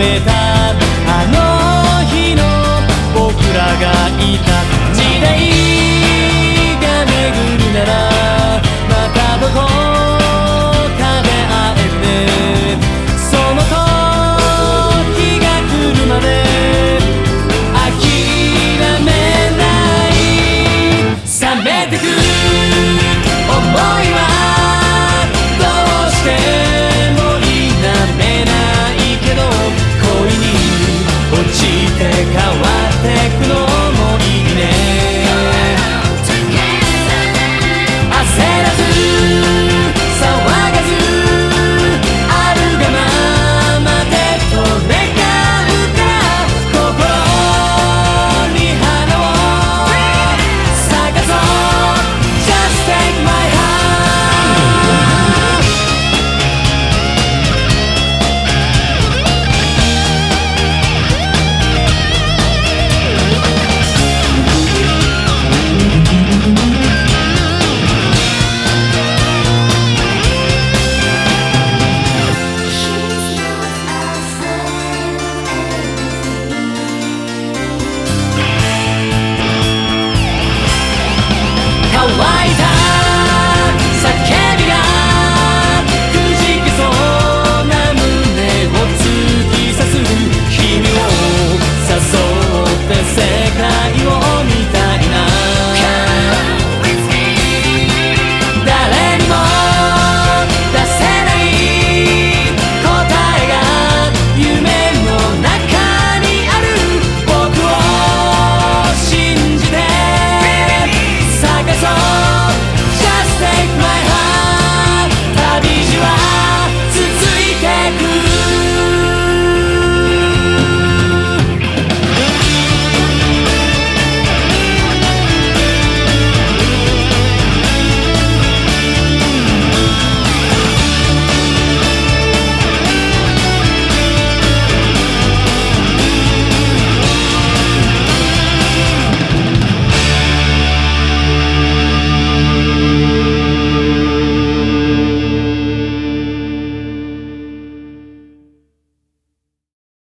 metade. 変わってくの